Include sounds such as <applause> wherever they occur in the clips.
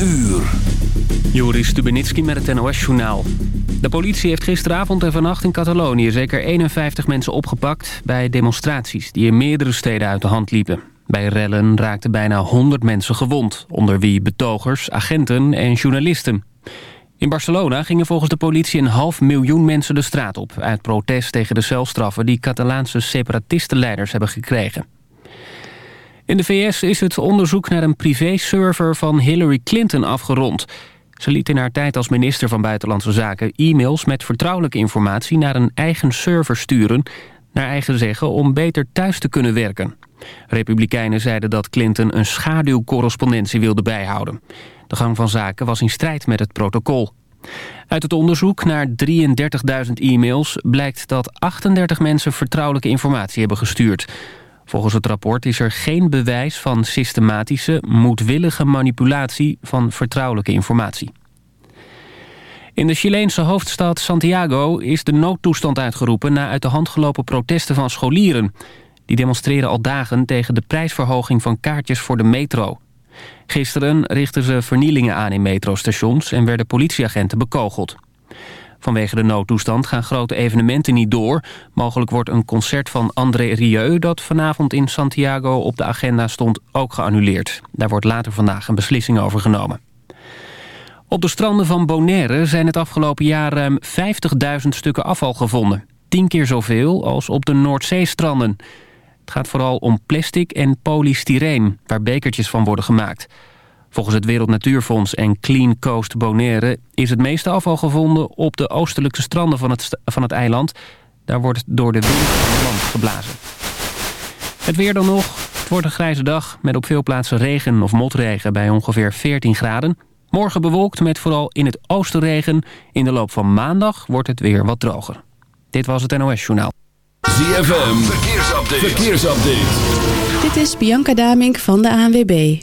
uur. Joris Stubenitski met het NOS-journaal. De politie heeft gisteravond en vannacht in Catalonië zeker 51 mensen opgepakt... bij demonstraties die in meerdere steden uit de hand liepen. Bij rellen raakten bijna 100 mensen gewond... onder wie betogers, agenten en journalisten. In Barcelona gingen volgens de politie een half miljoen mensen de straat op... uit protest tegen de celstraffen die Catalaanse separatistenleiders hebben gekregen. In de VS is het onderzoek naar een privé-server van Hillary Clinton afgerond. Ze liet in haar tijd als minister van Buitenlandse Zaken... e-mails met vertrouwelijke informatie naar een eigen server sturen... naar eigen zeggen om beter thuis te kunnen werken. Republikeinen zeiden dat Clinton een schaduwcorrespondentie wilde bijhouden. De gang van zaken was in strijd met het protocol. Uit het onderzoek naar 33.000 e-mails blijkt dat 38 mensen vertrouwelijke informatie hebben gestuurd. Volgens het rapport is er geen bewijs van systematische, moedwillige manipulatie van vertrouwelijke informatie. In de Chileense hoofdstad Santiago is de noodtoestand uitgeroepen... na uit de hand gelopen protesten van scholieren. Die demonstreren al dagen tegen de prijsverhoging van kaartjes voor de metro. Gisteren richtten ze vernielingen aan in metrostations... en werden politieagenten bekogeld. Vanwege de noodtoestand gaan grote evenementen niet door. Mogelijk wordt een concert van André Rieu... dat vanavond in Santiago op de agenda stond ook geannuleerd. Daar wordt later vandaag een beslissing over genomen. Op de stranden van Bonaire zijn het afgelopen jaar ruim 50.000 stukken afval gevonden. Tien keer zoveel als op de Noordzeestranden. Het gaat vooral om plastic en polystyreen, waar bekertjes van worden gemaakt. Volgens het Wereld Natuurfonds en Clean Coast Bonaire... is het meeste afval gevonden op de oostelijke stranden van het, van het eiland. Daar wordt door de wind van land geblazen. Het weer dan nog. Het wordt een grijze dag met op veel plaatsen regen of motregen bij ongeveer 14 graden. Morgen bewolkt met vooral in het oosten regen. In de loop van maandag wordt het weer wat droger. Dit was het NOS Journaal. ZFM, verkeersupdate. verkeersupdate. Dit is Bianca Damink van de ANWB.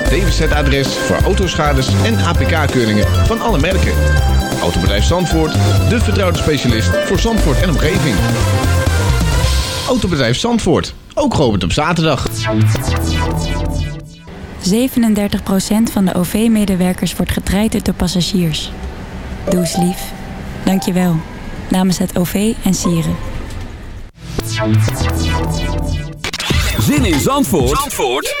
DWZ-adres voor autoschades en APK-keuringen van alle merken. Autobedrijf Zandvoort, de vertrouwde specialist voor Zandvoort en omgeving. Autobedrijf Zandvoort, ook geopend op zaterdag. 37% van de OV-medewerkers wordt getraind door passagiers. Doe eens lief. Dank je wel. Namens het OV en Sieren. Zin in Zandvoort, Zandvoort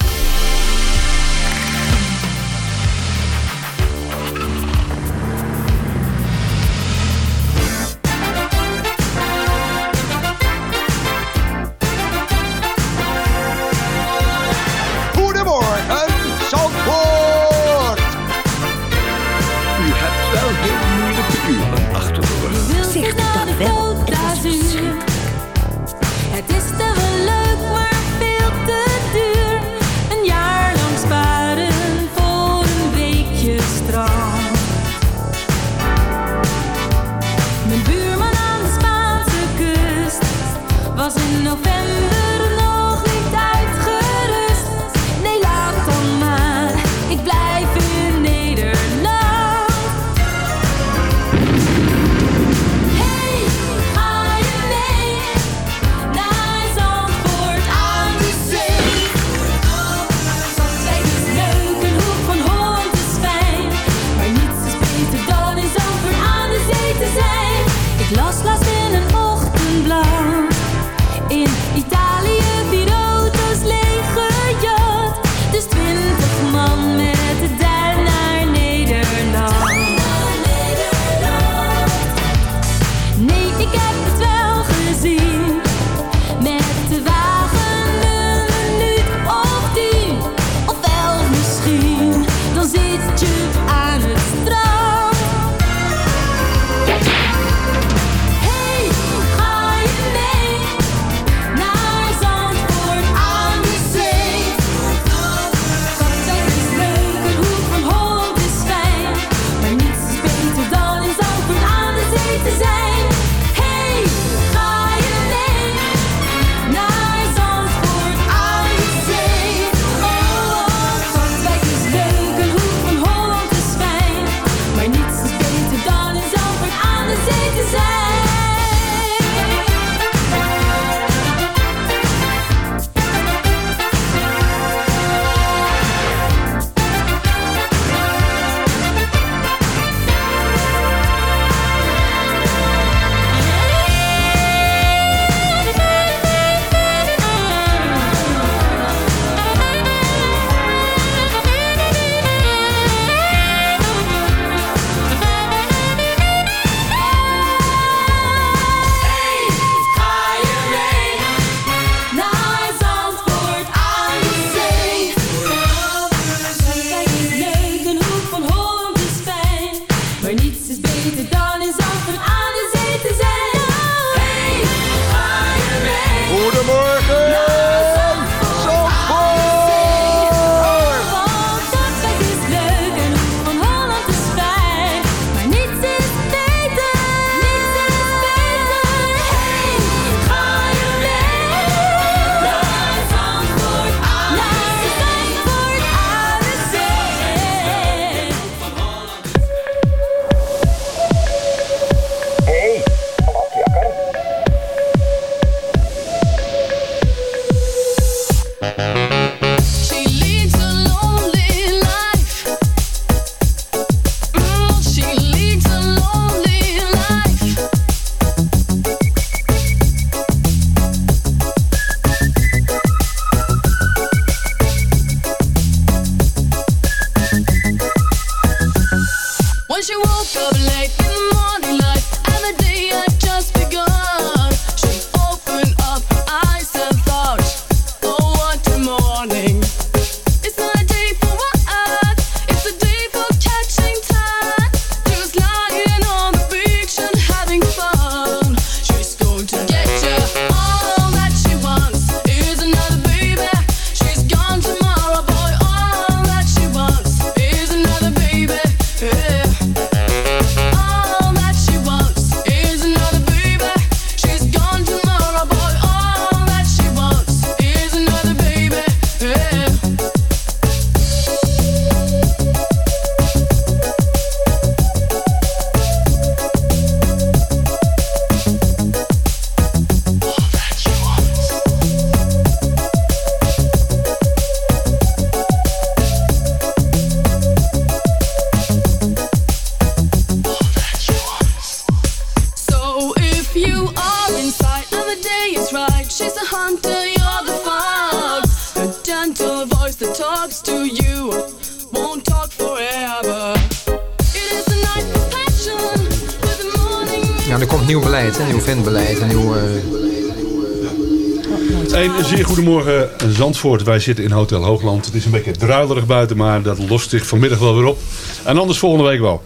Wij zitten in Hotel Hoogland. Het is een beetje druilerig buiten, maar dat lost zich vanmiddag wel weer op. En anders volgende week wel.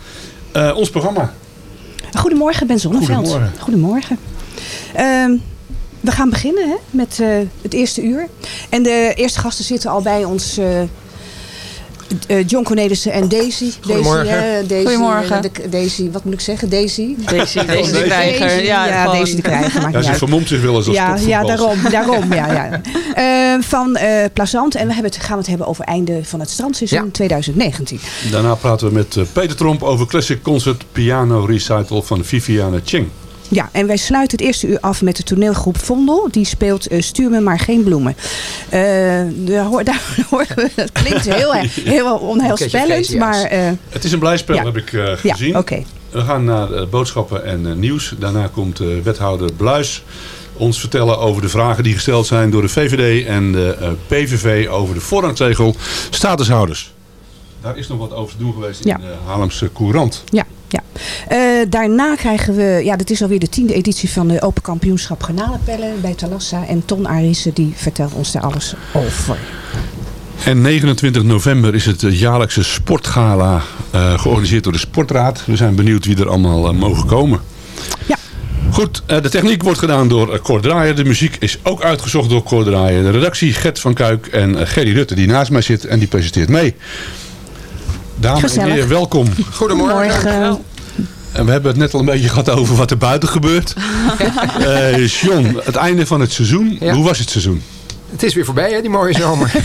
Eh, ons programma. Goedemorgen, Ben Zonneveld. Goedemorgen. Goedemorgen. Ehm, we gaan beginnen hè, met eh, het eerste uur. En de eerste gasten zitten al bij ons eh, eh, John Cornelissen en Daisy. Goedemorgen. Daisy, Daisy, Goedemorgen. Eh, Daisy, wat moet ik zeggen? Daisy? Daisy, Daisy, de Krijger. Ja, ja Daisy de Krijger. Maakt ja, ze vermomt zich wel eens als ja, ja, daarom. daarom ja, ja. Uh, <laughs> van uh, Plazant. En we gaan het hebben over einde van het strandseizoen 2019. Daarna praten we met Peter Tromp over Classic Concert Piano Recital van Viviane Ching. Ja, en wij sluiten het eerste uur af met de toneelgroep Vondel. Die speelt eh, Stuur me maar geen bloemen. Eh, daar <laughs> horen we, dat klinkt heel, heel onheilspellend. Maar, eh, het is een blij spel, heb ik gezien. We gaan naar boodschappen en nieuws. Daarna komt wethouder Bluis ons vertellen over de vragen die gesteld zijn door de VVD en de PVV over de voorrangtegel statushouders. Daar is nog wat over te doen geweest in de Haarlemse Courant. Ja ja. Eh, daarna krijgen we, ja, dit is alweer de tiende editie van de Open Kampioenschap Garnalenpellen bij Talassa. En Ton Arissen die vertelt ons daar alles over. En 29 november is het jaarlijkse sportgala eh, georganiseerd door de Sportraad. We zijn benieuwd wie er allemaal eh, mogen komen. Ja. Goed, de techniek wordt gedaan door Cor Draaier. De muziek is ook uitgezocht door Cor Draaier. De redactie Gert van Kuik en Gerry Rutte die naast mij zit en die presenteert mee. Dames Gezellig. en heren, welkom. Goedemorgen. En we hebben het net al een beetje gehad over wat er buiten gebeurt. <laughs> Eh John, het einde van het seizoen. Ja. Hoe was het seizoen? Het is weer voorbij, hè, die mooie zomer. <laughs>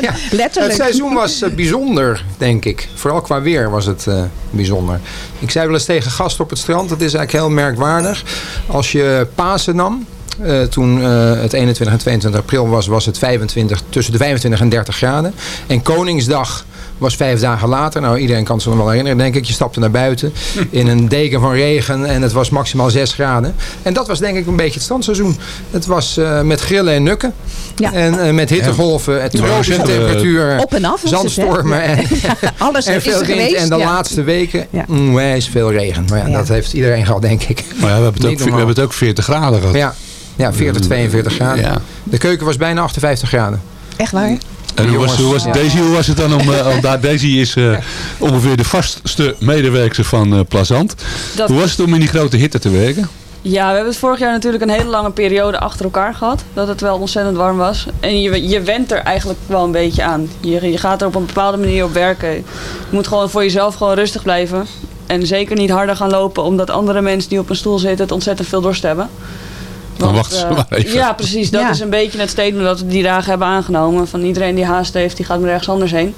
Ja. Letterlijk. Het seizoen was eh, bijzonder, denk ik. Vooral qua weer was het eh, bijzonder. Ik zei wel eens tegen gasten op het strand, het is eigenlijk heel merkwaardig. Als je Pasen nam, eh, toen eh, het 21 en 22 april was, was het 25, tussen de 25 en 30 graden. En Koningsdag was vijf dagen later. Nou, iedereen kan zich nog wel herinneren, denk ik. Je stapte naar buiten in een deken van regen en het was maximaal 6 graden. En dat was denk ik een beetje het strandseizoen. Het was eh, met grillen en nukken. Ja. En eh, met hittegolven, en Ja, tropische temperaturen, Op en af het, zandstormen en, <laughs> Alles en is veel er wind. geweest. En de ja. laatste weken Ja. mm, is veel regen. Maar ja, Ja. dat heeft iedereen gehad, denk ik. Maar ja, we, hebben het ook, we hebben het ook 40 graden gehad. Ja, ja 40, 42 graden. Ja. De keuken was bijna 58 graden. Echt waar? En hoe was, hoe was, Ja. Daisy, hoe was het dan om, eh, om daar, Daisy is eh, ongeveer de vastste medewerker van eh Plazant. Dat- Hoe was het om in die grote hitte te werken? Ja, we hebben het vorig jaar natuurlijk een hele lange periode achter elkaar gehad. Dat het wel ontzettend warm was. En je, je went er eigenlijk wel een beetje aan. Je, je gaat er op een bepaalde manier op werken. Je moet gewoon voor jezelf gewoon rustig blijven. En zeker niet harder gaan lopen, omdat andere mensen die op een stoel zitten het ontzettend veel dorst hebben. Dan wacht ze eh, maar even. Ja, precies. Dat Ja. is een beetje het statement dat we die dagen hebben aangenomen. Van iedereen die haast heeft, die gaat maar ergens anders heen.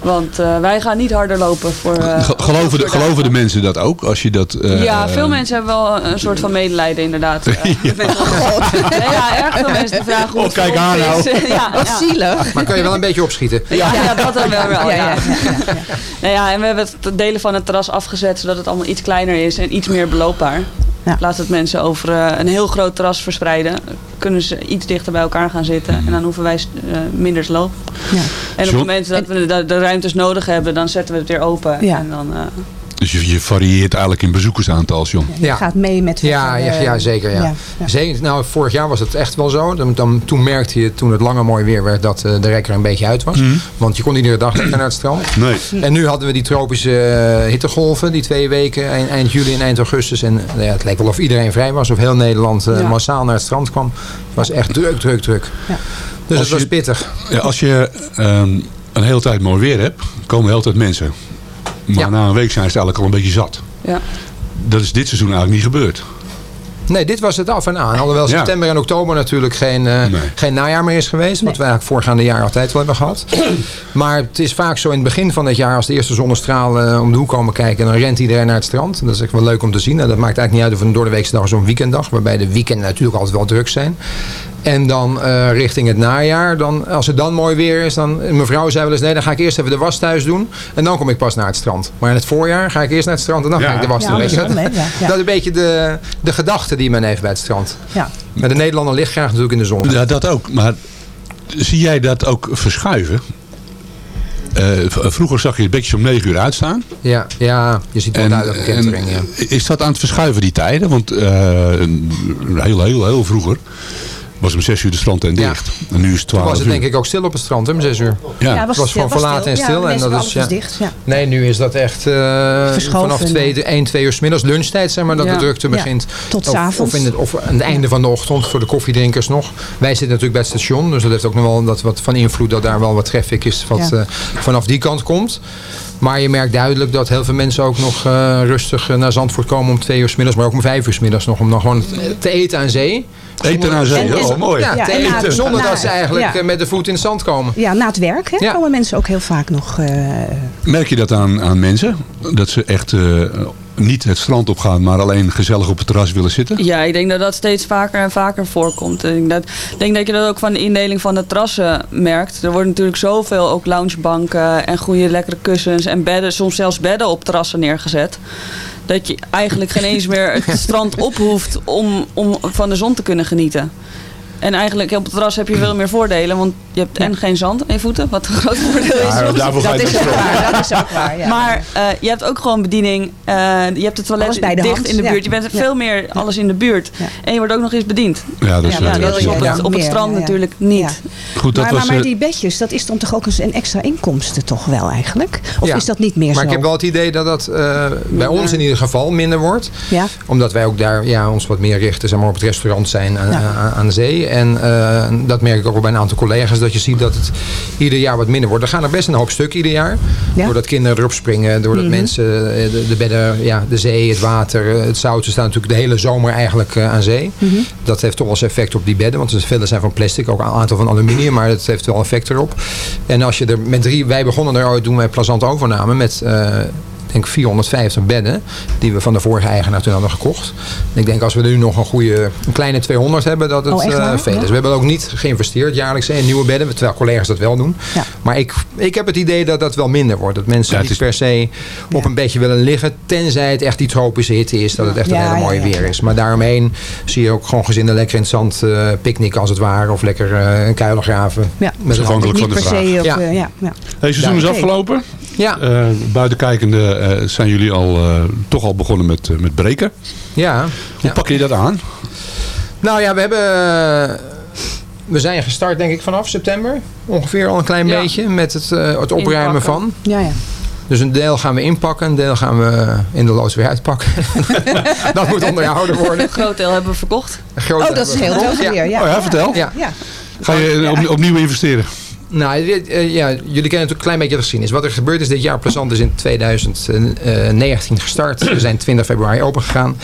Want eh, wij gaan niet harder lopen voor... eh, Ge- geloven, de, geloven de mensen dat ook? Als je dat, eh, ja, veel mensen hebben wel een soort van medelijden inderdaad. <laughs> Ja. Nee, <laughs> ja, erg veel mensen vragen hoe Oh, het kijk aan nou. <laughs> is. Ja, Wat ja. zielig. Maar kan je wel een beetje opschieten. Ja, ja, dat dan wel. wel Ja, ja, ja, Nou ja, en we hebben het delen van het terras afgezet zodat het allemaal iets kleiner is en iets meer beloopbaar. Ja. Laat het mensen over eh, een heel groot terras verspreiden. Kunnen ze iets dichter bij elkaar gaan zitten. En dan hoeven wij eh, minder te lopen. Ja. En op het moment dat we de, de ruimtes nodig hebben, dan zetten we het weer open. Ja. En dan, eh, Dus je, je varieert eigenlijk in bezoekersaantal, John. Je Ja. gaat mee met Ja, ja, eh, ja, zeker. Ja. ja, ja. Zeker, nou, vorig jaar was het echt wel zo. Dan, dan, toen merkte je, toen het langer mooi weer werd, dat eh, de rek er een beetje uit was. Want je kon iedere dag lekker naar het strand. Nee. En nu hadden we die tropische eh, hittegolven, die twee weken, eind, eind juli en eind augustus. En ja, het leek wel of iedereen vrij was, of heel Nederland Ja. massaal naar het strand kwam. Het was echt druk, druk, druk. Ja. Dus Als het was je- pittig. Ja, als je ehm, een hele tijd mooi weer hebt, komen de hele tijd mensen. Maar Ja. na een week zijn ze eigenlijk al een beetje zat. ja. Dat is dit seizoen eigenlijk niet gebeurd. Nee, dit was het af en aan. Alhoewel Ja. september en oktober natuurlijk geen, eh, Nee. geen najaar meer is geweest. Wat we eigenlijk voorgaande jaar altijd wel hebben gehad. <clears throat> maar het is vaak zo in het begin van het jaar, als de eerste zonnestralen eh, om de hoek komen kijken, dan rent iedereen naar het strand. Dat is echt wel leuk om te zien. En dat maakt eigenlijk niet uit of het een doordeweekse dag is of een weekenddag. Waarbij de weekenden natuurlijk altijd wel druk zijn. En dan eh, richting het najaar, dan, als het dan mooi weer is, dan, mijn vrouw zei wel eens, nee, dan ga ik eerst even de was thuis doen. En dan kom ik pas naar het strand. Maar in het voorjaar ga ik eerst naar het strand en dan Ja. ga ik de was doen. Ja. Dat is een beetje de, de gedachte die men heeft bij het strand. Ja. Maar de Nederlander ligt graag natuurlijk in de zon. Ja, dat ook. Maar zie jij dat ook verschuiven? Eh, vroeger zag je het beetje om 9 uur uitstaan. Ja, ja je ziet wel duidelijk een kentering. Ja. Is dat aan het verschuiven die tijden? Want eh, heel, heel, heel vroeger was om 6 uur de strand en Ja. dicht. En nu is het Toen 12 was het uur. denk ik ook stil op het strand, hè, om zes uur. Ja. Ja, Het was gewoon verlaten en stil. en dat is, was ja. dicht. Ja. Nee, nu is dat echt eh, Verschoven, vanaf twee, 1, 2 uur s middags lunchtijd, zeg maar, dat Ja. de drukte Ja, begint. tot Of, s'avonds. of, in het, of aan het einde van de ochtend voor de koffiedrinkers nog. Wij zitten natuurlijk bij het station, dus dat heeft ook nog wel dat, wat van invloed dat daar wel wat traffic is wat Ja. eh, vanaf die kant komt. Maar je merkt duidelijk dat heel veel mensen ook nog eh, rustig eh, naar Zandvoort komen om twee uur s middags, maar ook om vijf uur s middags nog, om dan gewoon te eten aan zee. Eten aan zee, oh mooi. Ja, Ja, te eten, zonder na- dat ze eigenlijk ja. eh, met de voet in het zand komen. Ja, na het werk hè, Ja. komen mensen ook heel vaak nog. eh, Merk je dat aan, aan mensen? Dat ze echt eh, niet het strand op gaan, maar alleen gezellig op het terras willen zitten? Ja, ik denk dat dat steeds vaker en vaker voorkomt. Ik denk dat, ik denk dat je dat ook van de indeling van de terrassen merkt. Er worden natuurlijk zoveel ook loungebanken en goede lekkere kussens en bedden, soms zelfs bedden op terrassen neergezet. Dat je eigenlijk geen eens meer het strand op hoeft om, om van de zon te kunnen genieten. En eigenlijk op het terras heb je veel meer voordelen. Want je hebt en geen zand aan je voeten. Wat een groot voordeel is. Ja, daarvoor ga je Dat is ook waar. Dat is ook waar, ja. Maar eh, je hebt ook gewoon bediening. eh, je hebt het toilet Alles bij de dicht hand, in de ja. buurt. Je bent veel meer alles in de buurt. En je wordt ook nog eens bediend. Ja, dus, ja, dat is op ja, het, op het strand ja, ja. natuurlijk niet. Goed, dat maar, was... maar, maar die bedjes, dat is dan toch ook eens een extra inkomsten toch wel eigenlijk? Of Ja. is dat niet meer Maar zo? ik heb wel het idee dat dat eh, bij ons in ieder geval minder wordt. Ja. Omdat wij ook daar ja, ons wat meer richten zeg maar, op het restaurant zijn aan, aan, aan de zee. En eh, dat merk ik ook wel bij een aantal collega's. Dat je ziet dat het ieder jaar wat minder wordt. Er gaan er best een hoop stuk ieder jaar. Ja. Doordat kinderen erop springen. Doordat Mhm. mensen eh, de, de bedden, ja, de zee, het water, eh, het zout. Ze staan natuurlijk de hele zomer eigenlijk aan zee. Mhm. Dat heeft toch wel effect op die bedden. Want er vele zijn van plastic. Ook een aantal van aluminium. Maar het heeft wel effect erop. En als je er met drie... Wij begonnen er ooit toen wij Plazant overname. Met... ik denk 450 bedden die we van de vorige eigenaar toen hadden gekocht. En ik denk als we er nu nog een goede, een kleine 200 hebben, dat het Oh, eh, veel Ja. is. We hebben ook niet geïnvesteerd jaarlijks in nieuwe bedden, terwijl collega's dat wel doen. Ja. Maar ik, ik heb het idee dat dat wel minder wordt. Dat mensen niet is- per se op een beetje willen liggen, tenzij het echt die tropische hitte is, dat het echt Ja, een hele mooie ja. weer is. Maar daaromheen zie je ook gewoon gezinnen lekker in het zand eh picknicken als het ware, of lekker eh, een kuilen graven. Ja. Met een Afhankelijk van de vraag. op, Ja. ja. ja. Hey, seizoen is afgelopen. Ja, Eh buitenkijkende eh, zijn jullie al eh, toch al begonnen met, met breken. ja. Hoe Ja. pak je dat aan? Nou ja, we hebben. We zijn gestart denk ik vanaf september. Ongeveer al een klein Ja. beetje met het, het opruimen Inpakken. van. Ja, ja. Dus een deel gaan we inpakken, een deel gaan we in de loods weer uitpakken. <laughs> dat moet onderhouden worden. Een groot deel hebben we verkocht. Een groot Oh, deel dat hebben we scheelt ook verkocht. weer. Ja. Oh ja, vertel. Ja. Ja. Ga je op- opnieuw investeren? Nou, dit, eh, ja, jullie kennen natuurlijk een klein beetje de geschiedenis. Wat er gebeurd is dit jaar, Plezant is in 2019 gestart. We zijn 20 februari open gegaan.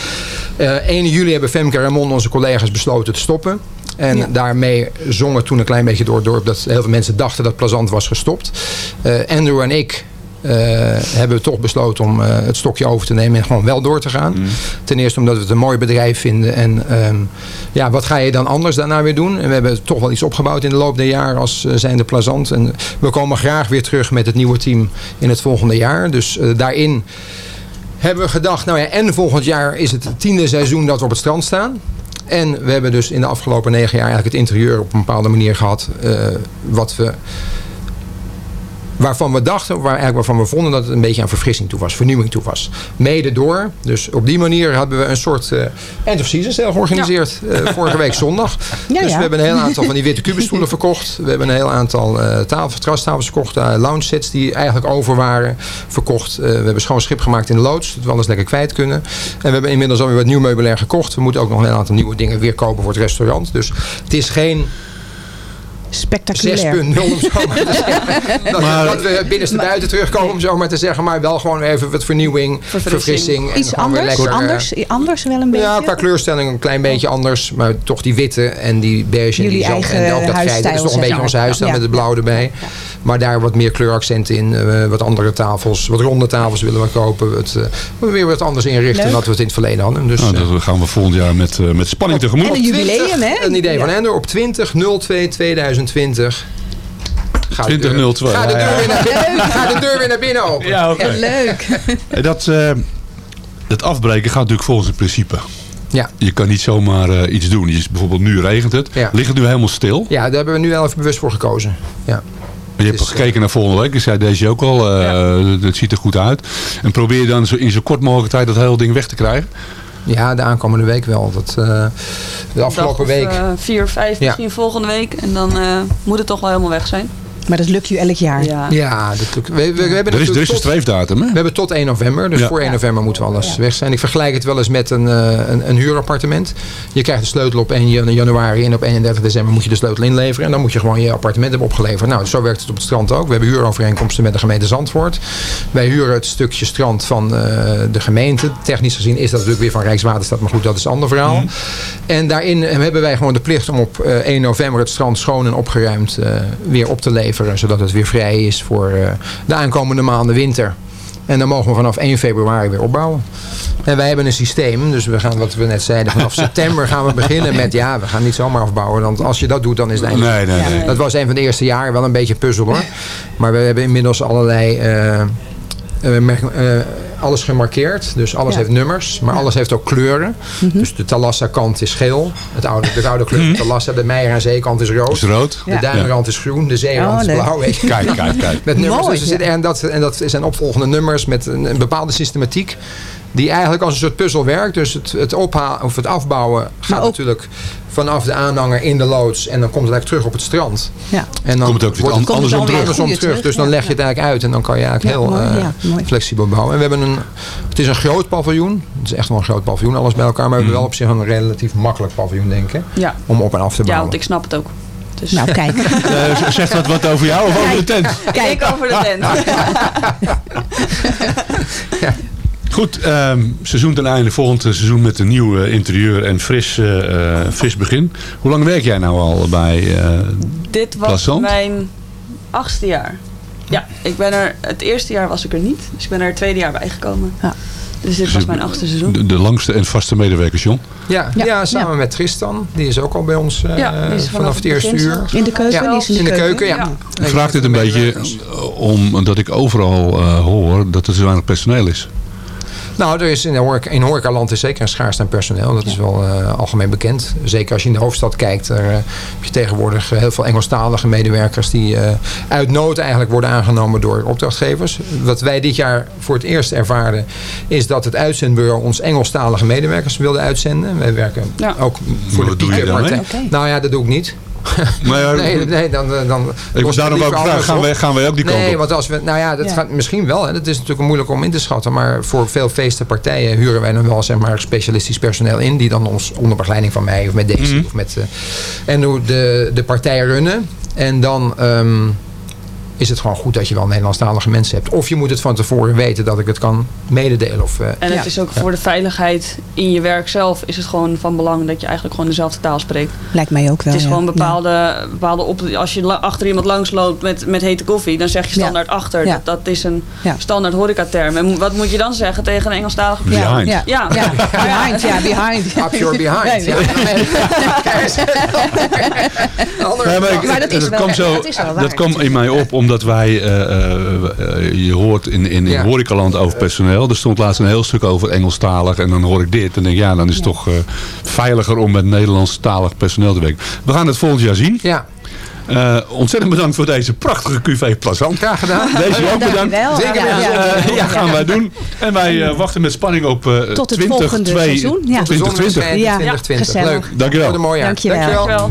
Eh 1 juli hebben Femke en Ramon, onze collega's, besloten te stoppen. En Ja. daarmee zongen toen een klein beetje door het dorp dat heel veel mensen dachten dat Plezant was gestopt. Eh, Andrew en ik eh, hebben toch besloten om eh, het stokje over te nemen en gewoon wel door te gaan. Ten eerste omdat we het een mooi bedrijf vinden. En ehm, ja, wat ga je dan anders daarna weer doen? En we hebben toch wel iets opgebouwd in de loop der jaren als uh, zijnde plezant. En we komen graag weer terug met het nieuwe team in het volgende jaar. Dus eh, daarin hebben we gedacht, nou ja, en volgend jaar is het tiende seizoen dat we op het strand staan. En we hebben dus in de afgelopen negen jaar eigenlijk het interieur op een bepaalde manier gehad. eh, wat we waarvan we dachten, waar, eigenlijk waarvan we vonden dat het een beetje aan verfrissing toe was, vernieuwing toe was. Mede door. Dus op die manier hebben we een soort eh end of season sale georganiseerd. eh, vorige week zondag. <laughs> Ja, dus ja. we hebben een heel aantal van die witte kubusstoelen verkocht. We hebben een heel aantal eh tafel, terrastafels verkocht. eh, lounge sets die eigenlijk over waren verkocht. We hebben schoon schip gemaakt in de loods. Dat we alles lekker kwijt kunnen. En we hebben inmiddels alweer wat nieuw meubilair gekocht. We moeten ook nog een heel aantal nieuwe dingen weer kopen voor het restaurant. Dus het is geen 6.0 Spectaculair. om zo maar te zeggen. <laughs> Dat, Maar- dat we binnenste buiten terugkomen om zo maar te zeggen. Maar wel gewoon even wat vernieuwing, verfrissing. en Iets anders? lekker, eh, anders? Anders wel een beetje? Ja, qua kleurstelling een klein beetje anders. Maar toch die witte en die beige en Jullie die zo. eigen En ook dat huisstijl, grijze. Dat is toch een beetje huisstijl Ja. met het blauw erbij. Maar daar wat meer kleuraccenten in. eh, wat andere tafels. Wat ronde tafels willen we kopen. Het, eh, we weer wat anders inrichten dan dat we het in het verleden hadden. Dus, Nou, eh, dat gaan we volgend jaar met, eh, met spanning tegemoet. En een jubileum, hè? een idee van. Ender op 20 02 2020. Ga de deur- 2002. Ga de Ja, deur weer naar binnen- <laughs> ga de deur weer naar binnen open. Ja, oké. Leuk. <laughs> Eh, Dat, eh, dat afbreken gaat natuurlijk volgens het principe. Ja. Je kan niet zomaar eh, iets doen. Je, bijvoorbeeld nu regent het. Ja. Ligt het nu helemaal stil? Ja, daar hebben we nu wel even bewust voor gekozen. Ja. Je hebt Dus, gekeken naar volgende week. Ik zei deze ook al. eh Het ziet er goed uit. En probeer je dan zo, in zo kort mogelijk tijd dat hele ding weg te krijgen. Ja, de aankomende week wel. Dat, eh, de afgelopen of, week. eh, vier, vijf misschien volgende week. En dan eh, moet het toch wel helemaal weg zijn. Maar dat lukt u elk jaar. Ja. ja, dat, lukt. we, we, we hebben Er is, er is een tot, streefdatum, hè? we hebben tot 1 november. Dus Ja. voor 1 november moeten we alles weg zijn. Ik vergelijk het wel eens met een, eh, een, een huurappartement. Je krijgt de sleutel op 1 jan- januari en op 31 december moet je de sleutel inleveren. En dan moet je gewoon je appartement hebben opgeleverd. Nou, zo werkt het op het strand ook. We hebben huurovereenkomsten met de gemeente Zandvoort. Wij huren het stukje strand van eh, de gemeente. Technisch gezien is dat natuurlijk weer van Rijkswaterstaat. Maar goed, dat is een ander verhaal. En daarin hebben wij gewoon de plicht om op eh, 1 november het strand schoon en opgeruimd eh, weer op te leveren. Zodat het weer vrij is voor eh, de aankomende maanden winter. En dan mogen we vanaf 1 februari weer opbouwen. En wij hebben een systeem, dus we gaan, wat we net zeiden, vanaf <laughs> september gaan we beginnen met, ja, we gaan niet zomaar afbouwen, want als je dat doet, dan is het einde. Nee, nee, nee. Dat was een van de eerste jaren wel een beetje puzzel hoor. Maar we hebben inmiddels allerlei, eh, eh, alles gemarkeerd, dus alles Ja. heeft nummers, maar alles heeft ook kleuren. Dus de Talassa kant is geel, het oude, de oude kleur van Talassa, de Meijer en Zeekant is rood. Is rood? De Ja. Duinrand is groen, de Zeerand Oh, is blauw. Kijk, kijk, kijk. Met nummers. Mooi, dus zit, en, dat, en dat zijn opvolgende nummers met een, een bepaalde systematiek. Die eigenlijk als een soort puzzel werkt. Dus het, het, ophalen, of het afbouwen gaat ook- natuurlijk vanaf de aanhanger in de loods. En dan komt het eigenlijk terug op het strand. Ja. En dan Komt het ook weer wordt an- andersom terug. andersom terug. Dus dan ja, leg je het eigenlijk uit. En dan kan je eigenlijk Ja, heel mooi, eh, ja, flexibel bouwen. En we hebben een, het is een groot paviljoen. Het is echt wel een groot paviljoen. Alles bij elkaar. Maar we hebben wel op zich een relatief makkelijk paviljoen denk ik. Ja. Om op en af te ja, bouwen. want ik snap het ook. Dus Nou, kijk. <laughs> Eh, zegt dat wat over jou of over de tent? Kijk over de tent. <laughs> <laughs> Goed, ehm, seizoen ten einde. Volgend seizoen met een nieuw interieur en fris, eh, eh, fris begin. Hoe lang werk jij nou al bij eh Dit was mijn achtste jaar. Ja, ik ben er, het eerste jaar was ik er niet. Dus ik ben er het tweede jaar bij gekomen. Ja. Dus dit was mijn achtste seizoen. de, de langste en vaste medewerkers, John? Ja, ja, Ja. samen met Tristan. Die is ook al bij ons eh, Ja, vanaf, vanaf het eerste uur. In de keuken, Ja, die is in de, keuken, ja. Ja. Ik vraag dit een beetje omdat ik overal eh, hoor dat er zo weinig personeel is. Nou, er is in, de horeca, in horecaland is zeker een schaarste aan personeel. Dat is wel eh, algemeen bekend. Zeker als je in de hoofdstad kijkt. Er, eh, heb je tegenwoordig eh, heel veel Engelstalige medewerkers... die eh, uit nood eigenlijk worden aangenomen door opdrachtgevers. Wat wij dit jaar voor het eerst ervaren... is dat het uitzendbureau ons Engelstalige medewerkers wilde uitzenden. Wij werken Ja. ook voor de doe je dan, partij. hè? Oké. Nou ja, dat doe ik niet. <laughs> Nee, nee dan, eh, dan ik was daarom ook vragen, gaan wij, gaan wij ook die kant Nee, op? want als we, nou ja, dat Ja. gaat misschien wel. Hè. Dat is natuurlijk moeilijk om in te schatten. Maar voor veel feesten, partijen huren wij dan wel zeg maar, specialistisch personeel in. Die dan ons onder begeleiding van mij of met deze Mhm. of met. eh, en hoe de, de partijen runnen. En dan ehm, is het gewoon goed dat je wel Nederlandstalige mensen hebt. Of je moet het van tevoren weten dat ik het kan mededelen. Of, eh, En het Ja. is ook voor de veiligheid in je werk zelf is het gewoon van belang dat je eigenlijk gewoon dezelfde taal spreekt. Lijkt mij ook wel. Het is ja. gewoon bepaalde, bepaalde op, als je achter iemand langs loopt met, met hete koffie, dan zeg je standaard achter. Ja. Dat, dat is een Ja. standaard horecaterm. En wat moet je dan zeggen tegen een Engelstalige Ja. persoon? Behind. Ja. Ja. Ja. Behind, ja, behind. <laughs> Up your behind. Nee, Ja. <laughs> <laughs> Andere- Nee, maar dat is wel- kwam zo, dat is wel waar, dat kwam in mij op omdat wij, eh, eh, eh, je hoort in, in, in Ja. horecaland over personeel. Er stond laatst een heel stuk over Engelstalig en dan hoor ik dit. En denk ik, ja, dan is het toch eh, veiliger om met Nederlandstalig personeel te werken. We gaan het volgend jaar zien. Ja, Eh, ontzettend bedankt voor deze prachtige QV Plazant. graag gedaan. <laughs> Deze ook bedankt. Dankjewel. Zeker Ja, bedankt. ja, ja. ja, gaan wij doen. En wij wachten met spanning op eh Tot het 20, volgende 2, seizoen. Ja. 2020. Zonnewedstrijd Ja, 2020. gezellig. Leuk. Dankjewel. Een mooi jaar. Dankjewel. Dankjewel.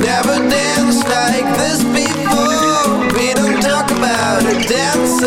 Never danced like this before. We don't talk about it, dance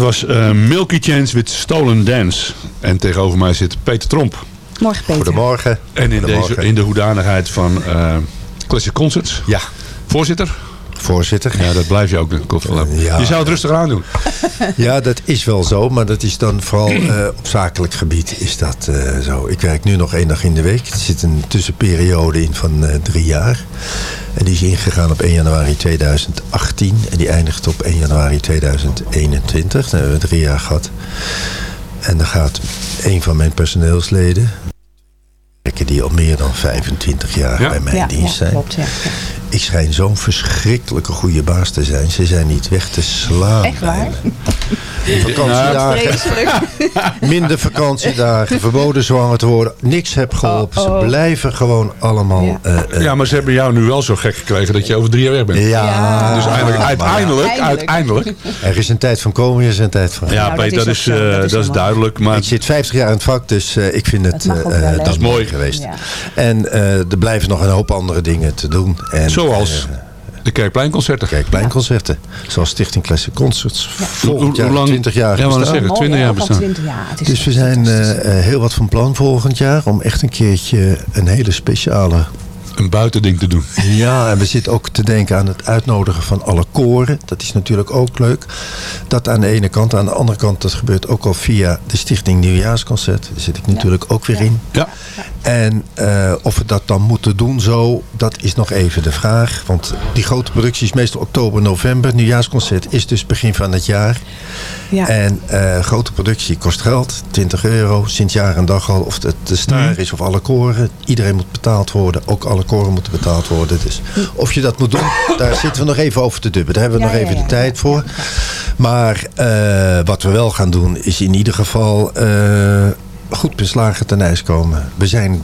was eh, Milky Chance with Stolen Dance. En tegenover mij zit Peter Tromp. Morgen Peter. Goedemorgen. En in, Goedemorgen. deze, in de hoedanigheid van eh Classic Concerts. Ja. Voorzitter. Voorzitter. Ja, dat blijf je ook. Ja. Je zou het rustig aan doen. <laughs> Ja, dat is wel zo, maar dat is dan vooral eh, op zakelijk gebied is dat eh, zo. Ik werk nu nog één dag in de week. Er zit een tussenperiode in van eh, drie jaar. En die is ingegaan op 1 januari 2018 en die eindigt op 1 januari 2021. Dan hebben we drie jaar gehad. En dan gaat een van mijn personeelsleden, die al meer dan 25 jaar bij mijn ja, dienst ja, zijn. klopt, ja. Ik schijn zo'n verschrikkelijke goede baas te zijn. Ze zijn niet weg te slaan. Echt waar? <laughs> Vakantiedagen. Vreselijk. <laughs> <laughs> Minder vakantiedagen. Verboden zwanger te worden. Niks heb geholpen. Oh, oh. Ze blijven gewoon allemaal... eh, eh, Ja, maar ze hebben jou nu wel zo gek gekregen dat je over drie jaar weg bent. Ja. Dus eigenlijk, uiteindelijk, Eindelijk. uiteindelijk. Er is een tijd van komen, er is een tijd van gaan. Ja, Nou, dat Peter, is dat ook is, zo, eh, dat is dat is duidelijk. Maar Ik zit 50 jaar in het vak, dus eh, ik vind het Dat is mooi. geweest. Ja. En eh, er blijven nog een hoop andere dingen te doen. En, zoals de Kerkpleinconcerten. Kerkpleinconcerten. Zoals Stichting Classic Concerts. Volgend Hoe- jaar hoe lang- 20 jaar Ja, bestaan. zeggen, Mooi, 20 hè? jaar bestaan. 20 jaar. Het is Dus we zijn eh, heel wat van plan volgend jaar om echt een keertje een hele speciale Een buitending te doen. Ja, en we zitten ook te denken aan het uitnodigen van alle koren. Dat is natuurlijk ook leuk. Dat aan de ene kant. Aan de andere kant, dat gebeurt ook al via de Stichting Nieuwjaarsconcert. Daar zit ik natuurlijk ook weer in. Ja. En eh, of we dat dan moeten doen zo, dat is nog even de vraag. Want die grote productie is meestal oktober, november. Nieuwjaarsconcert is dus begin van het jaar. Ja. En eh, grote productie kost geld, 20 euro, sinds jaar en dag al. Of het de staar is of alle koren. Iedereen moet betaald worden, ook alle koren moeten betaald worden. Dus of je dat moet doen, <coughs> daar zitten we nog even over te dubben. Daar hebben we Ja, nog even ja, de tijd voor. Maar eh, wat we wel gaan doen, is in ieder geval eh, goed beslagen ten ijs komen. We zijn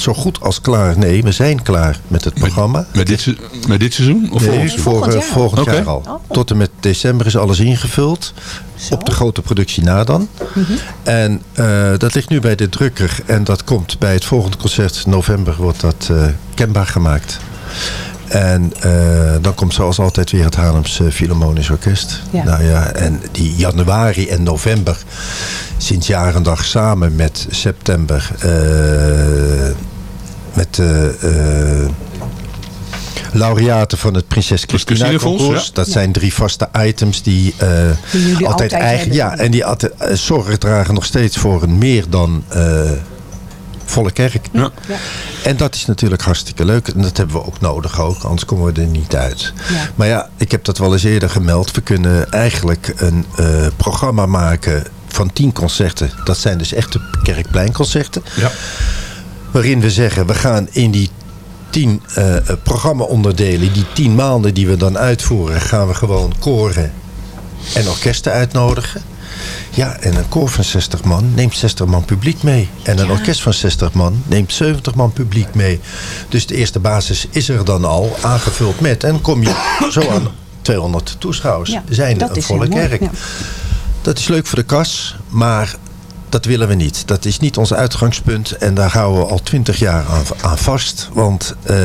zo goed als klaar. Nee, we zijn klaar met het programma. Met dit, met dit seizoen? Of nee, volgend voor, volgend Oké. jaar al. Tot en met december is alles ingevuld. Op de grote productie na dan. En eh, dat ligt nu bij de drukker. En dat komt bij het volgende concert, november, wordt dat eh, kenbaar gemaakt. En eh, dan komt zoals altijd weer het Haarlems Philharmonisch Orkest. Ja. Nou ja, en die januari en november, sinds jaar en dag samen met september, eh, met de laureaten van het Prinses Christina Christine-fonds, concours. ja. Dat Ja. zijn drie vaste items die, eh, Die jullie altijd altijd eigen, ja, en die altijd eh, zorg dragen nog steeds voor een meer dan eh, volle kerk. Ja. En dat is natuurlijk hartstikke leuk. En dat hebben we ook nodig ook, anders komen we er niet uit. Ja. Maar ja, ik heb dat wel eens eerder gemeld. We kunnen eigenlijk een eh, programma maken van tien concerten. Dat zijn dus echte kerkpleinconcerten. Ja. Waarin we zeggen, we gaan in die tien eh programma-onderdelen, die tien maanden die we dan uitvoeren, gaan we gewoon koren en orkesten uitnodigen. Ja, en een koor van 60 man neemt 60 man publiek mee. En een orkest van 60 man neemt 70 man publiek mee. Dus de eerste basis is er dan al, aangevuld met. En kom je <coughs> zo aan 200 toeschouwers. Ja, zijn dat een is volle kerk. ja. Dat is leuk voor de kas, maar dat willen we niet. Dat is niet ons uitgangspunt en daar houden we al twintig jaar aan, aan vast. Want eh,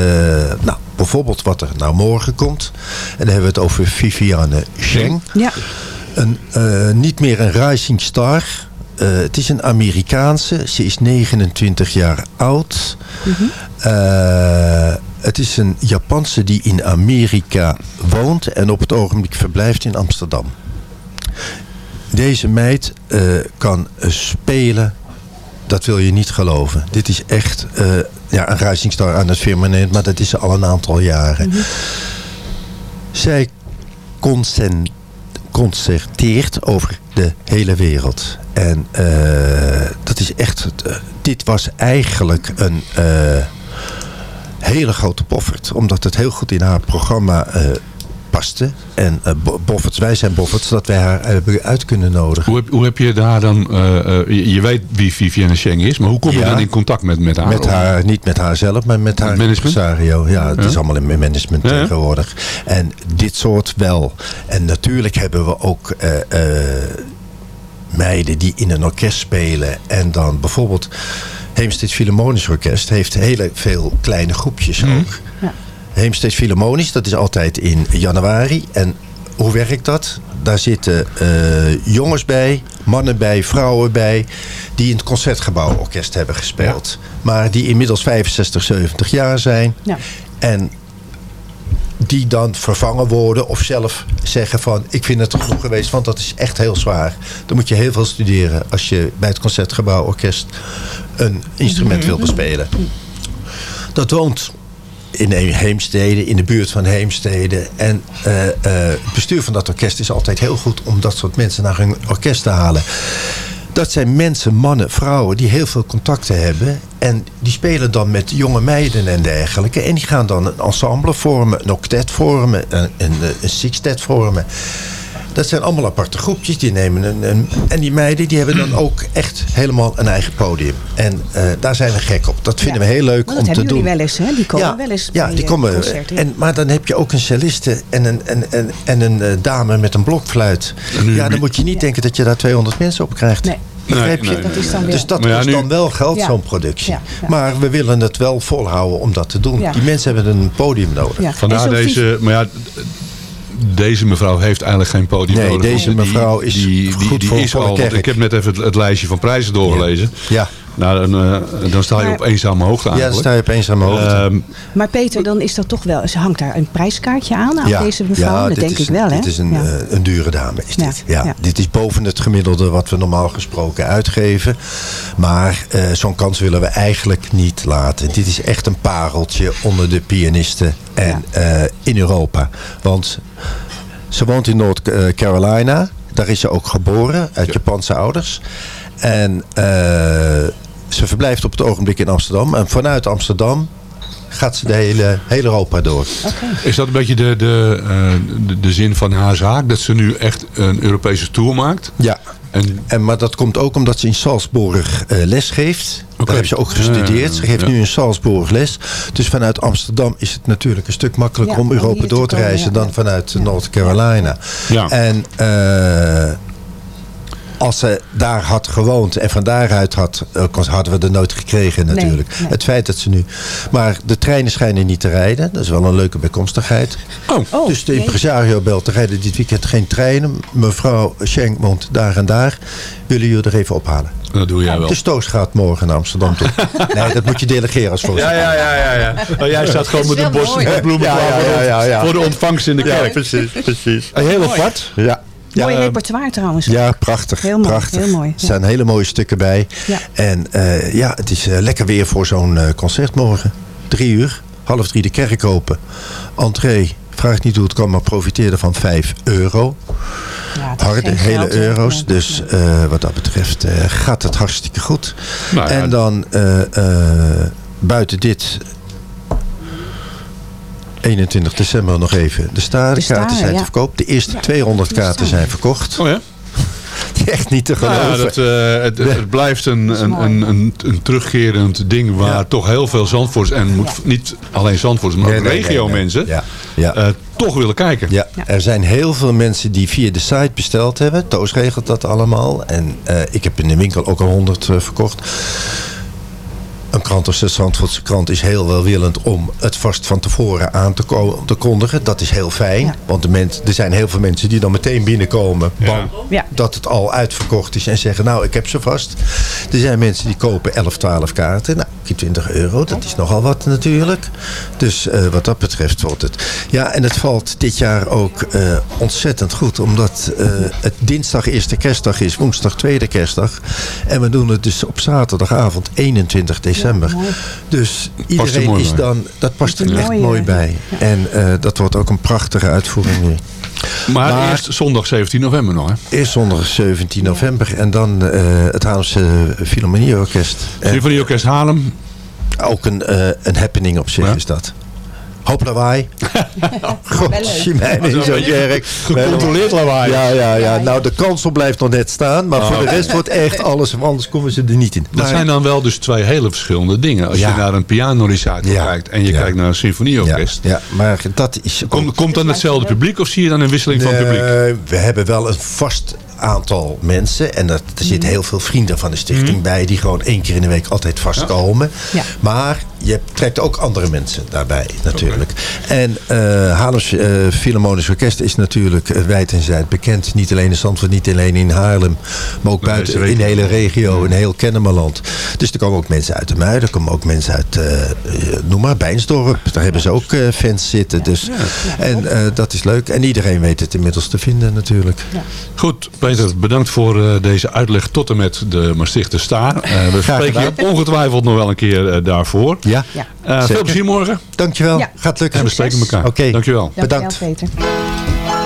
nou, bijvoorbeeld wat er nou morgen komt. En dan hebben we het over Viviane Cheng. Ja. Een, eh, niet meer een rising star. Eh, het is een Amerikaanse. Ze is 29 jaar oud. Eh, het is een Japanse die in Amerika woont en op het ogenblik verblijft in Amsterdam. Deze meid eh, kan eh, spelen, dat wil je niet geloven. Dit is echt eh, ja, een rising star aan het firmament, maar dat is ze al een aantal jaren. Zij concen- concerteert over de hele wereld. En dat is echt, dit was eigenlijk een hele grote poffert. Omdat het heel goed in haar programma eh, paste. En eh, Bo- Bofferts, wij zijn Bofferts, dat wij haar hebben uit kunnen nodigen. Hoe heb, hoe heb je daar dan... eh, eh, je, je weet wie Vivienne Cheng is, maar hoe kom je Ja. dan in contact met, met haar? Met haar, niet met haar zelf, maar met haar management? impresario. Ja, het Ja. is allemaal in management Ja, tegenwoordig. En dit soort wel. En natuurlijk hebben we ook eh, eh, meiden die in een orkest spelen. En dan bijvoorbeeld Heemstede Philharmonisch Orkest heeft heel veel kleine groepjes ook. Ja. Heemstede Philharmonisch, dat is altijd in januari. En hoe werkt dat? Daar zitten eh, jongens bij, mannen bij, vrouwen bij... die in het Concertgebouworkest hebben gespeeld. Maar die inmiddels 65, 70 jaar zijn. Ja. En die dan vervangen worden of zelf zeggen van... ik vind het genoeg geweest, want dat is echt heel zwaar. Dan moet je heel veel studeren als je bij het Concertgebouworkest... een instrument wil bespelen. Dat woont in Heemstede, in de buurt van Heemstede. En eh, eh, het bestuur van dat orkest is altijd heel goed om dat soort mensen naar hun orkest te halen. Dat zijn mensen, mannen, vrouwen die heel veel contacten hebben. En die spelen dan met jonge meiden en dergelijke. En die gaan dan een ensemble vormen, een octet vormen, een, een, een sextet vormen. Dat zijn allemaal aparte groepjes. Die nemen een, een, en die meiden die hebben dan ook echt helemaal een eigen podium. En eh, daar zijn we gek op. Dat vinden Ja. we heel leuk Maar om dat te hebben doen. jullie wel eens, hè? Die komen Ja, wel eens ja, bij, die eh, komen. concerten. En, maar dan heb je ook een celliste en een, en, en, en een eh, dame met een blokfluit. Ja, dan moet je niet denken dat je daar 200 mensen op krijgt. Nee. Begrijp je? Nee, nee, Dat is dan weer- Dus dat ja, kost nu- dan wel geld, Ja. zo'n productie. Ja, ja. Maar we willen het wel volhouden om dat te doen. Ja. Die mensen hebben een podium nodig. Ja. Vandaar deze... Maar ja, deze mevrouw heeft eigenlijk geen podium Nee, nodig. deze want die- mevrouw is die, goed die voor is al. Ik heb net even het, het lijstje van prijzen doorgelezen. Ja, Nou, dan, eh, dan sta je Maar- op eenzame hoogte ja dan eigenlijk. sta je opeens aan mijn hoofd. Ehm, Maar Peter, dan is dat toch wel... Ze hangt daar een prijskaartje aan, aan deze mevrouw? dat denk is, ik wel, hè? Dit is een, Ja. eh, een dure dame. Is Ja, dit. Ja, ja. Dit is boven het gemiddelde wat we normaal gesproken uitgeven. Maar eh, zo'n kans willen we eigenlijk niet laten. Dit is echt een pareltje onder de pianisten en eh, in Europa. Want ze woont in North eh, Carolina. Daar is ze ook geboren, uit Japanse ouders. En eh, ze verblijft op het ogenblik in Amsterdam. En vanuit Amsterdam gaat ze de hele, hele Europa door. is dat een beetje de, de, eh, de, de zin van haar zaak? Dat ze nu echt een Europese tour maakt? Ja. En, maar dat komt ook omdat ze in Salzburg eh, les geeft. Daar hebben ze ook gestudeerd. Ze geeft ja. nu in Salzburg les. Dus vanuit Amsterdam is het natuurlijk een stuk makkelijker Ja, om Europa door te komen, reizen ja. dan vanuit North Carolina. Ja. En eh, als ze daar had gewoond en van daaruit had, eh, kon- hadden we er nooit gekregen natuurlijk. nee. Het feit dat ze nu... Maar de treinen schijnen niet te rijden. Dat is wel een leuke bijkomstigheid. Oh. dus de impresario belt, er rijden dit weekend geen treinen. Mevrouw Schenk woont daar en daar. Willen jullie er even ophalen? Dat doe jij wel. De Stoos gaat morgen naar Amsterdam toe. <laughs> nee, dat moet je delegeren als voorzitter. Ja, ja, ja, ja. ja. Maar jij <laughs> staat gewoon met een bos bloemen Ja, ja, ja, ja, ja. voor de ontvangst in de Ja, kerk. precies, precies. Heel apart. Ja. Mooi Ja, repertoire trouwens. Ja, prachtig. Heel mooi, prachtig. heel mooi, Er ja. staan hele mooie stukken bij. Ja. En eh, ja, het is eh, lekker weer voor zo'n eh, concert morgen. Drie uur, half drie de kerk open. Entree, vraag niet hoe het kan, maar profiteer ervan 5 euro. Harde, geen hele geld, euro's. Ja. Dus eh, wat dat betreft eh, gaat het hartstikke goed. Nou ja, en dan eh, eh, buiten dit... 21 december nog even. De staren, De staren, kaarten zijn ja. te verkoop. De eerste Ja, 200 de kaarten zijn verkocht. Oh ja? <laughs> Echt niet te Nou geloven. ja, dat, eh, het, blijft een, een, een, een, een terugkerend ding waar toch heel veel Zandvoorts en moet niet alleen Zandvoorts, maar Nee, ook nee, regio nee. mensen Ja, ja. eh, toch willen kijken. Ja, er zijn heel veel mensen die via de site besteld hebben. Toos regelt dat allemaal. En eh, ik heb in de winkel ook al 100 eh, verkocht. Een krant als de Zandvoortse krant is heel welwillend om het vast van tevoren aan te, ko- te kondigen. Dat is heel fijn. Want de mens, er zijn heel veel mensen die dan meteen binnenkomen. Bang Ja. dat het al uitverkocht is. En zeggen nou ik heb ze vast. Er zijn mensen die kopen 11, 12 kaarten. Nou, 20 euro. Dat is nogal wat natuurlijk. Dus eh, wat dat betreft wordt het. Ja en het valt dit jaar ook eh, ontzettend goed. Omdat eh, het dinsdag eerste kerstdag is. Woensdag tweede kerstdag. En we doen het dus op zaterdagavond 21 december. Dus er iedereen is bij. dan... Dat past er echt mooi bij. En eh, dat wordt ook een prachtige uitvoering weer. Maar, Maar- eerst zondag 17 november nog, hè? Eerst zondag 17 november en dan eh, het Haarlemse Philharmonieorkest. En Symfonieorkest Haarlem. ook een, eh, een happening op zich is dat. Hoop lawaai. Mij in zo'n kerk. Gecontroleerd lawaai. Ja, ja, ja. Nou, de kansel blijft nog net staan. Maar voor de rest wordt echt alles. Anders komen ze er niet in. Dat Maar- zijn dan wel dus twee hele verschillende dingen. Als Ja. je naar een pianorecital Ja. kijkt en je Ja. kijkt naar een symfonieorkest. Ja, maar dat is... Komt, komt dan hetzelfde publiek of zie je dan een wisseling van publiek? We hebben wel een vast aantal mensen. En dat, er zitten heel veel vrienden van de stichting bij. Die gewoon één keer in de week altijd vastkomen. Ja. Maar je trekt ook andere mensen daarbij natuurlijk. En eh Haarlems eh Philharmonisch Orkest is natuurlijk eh, wijd en zijd bekend. Niet alleen in Zandvoort, niet alleen in Haarlem. Maar ook buiten in de hele regio, in heel Kennemerland. Dus er komen ook mensen uit de Muiden. Er komen ook mensen uit, noem maar, Bijnsdorp. Daar hebben ze ook fans zitten. Dus, en dat is leuk. En iedereen weet het inmiddels te vinden natuurlijk. Goed, Peter, bedankt voor eh, deze uitleg tot en met de Maastrichter Staar. Eh, we spreken je ongetwijfeld nog wel een keer eh, daarvoor. Ja, Ja. Eh, veel plezier morgen. dankjewel. Ja. Gaat lukken. En we spreken elkaar. Oké. Dankjewel. Bedankt. Dankjewel, Peter.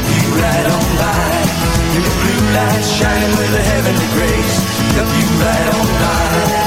Help you right on by. And the blue lights shining with a heavenly grace, help you right on by.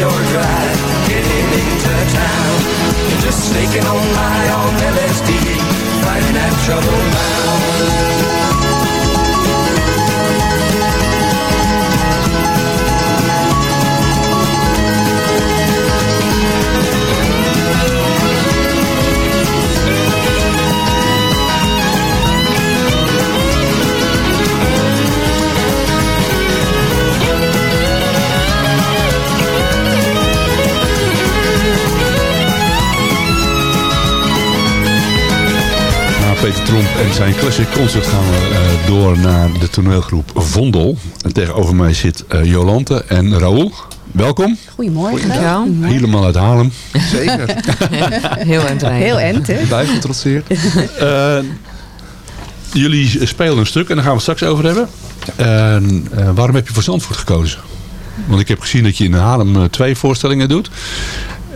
Lakeshore Drive, getting into town. Just snaking on my own LSD, fighting that trouble bound. Peter Tromp en zijn Classic Concert gaan we eh, door naar de toneelgroep Vondel. En tegenover mij zit eh, Jolante en Raoul. Welkom. Goedemorgen. Dankjewel. Helemaal uit Haarlem. Zeker. <laughs> Heel end rijden. Heel end, hè? <laughs> Eh, jullie spelen een stuk en daar gaan we het straks over hebben. En, eh, waarom heb je voor Zandvoort gekozen? Want ik heb gezien dat je in Haarlem twee voorstellingen doet.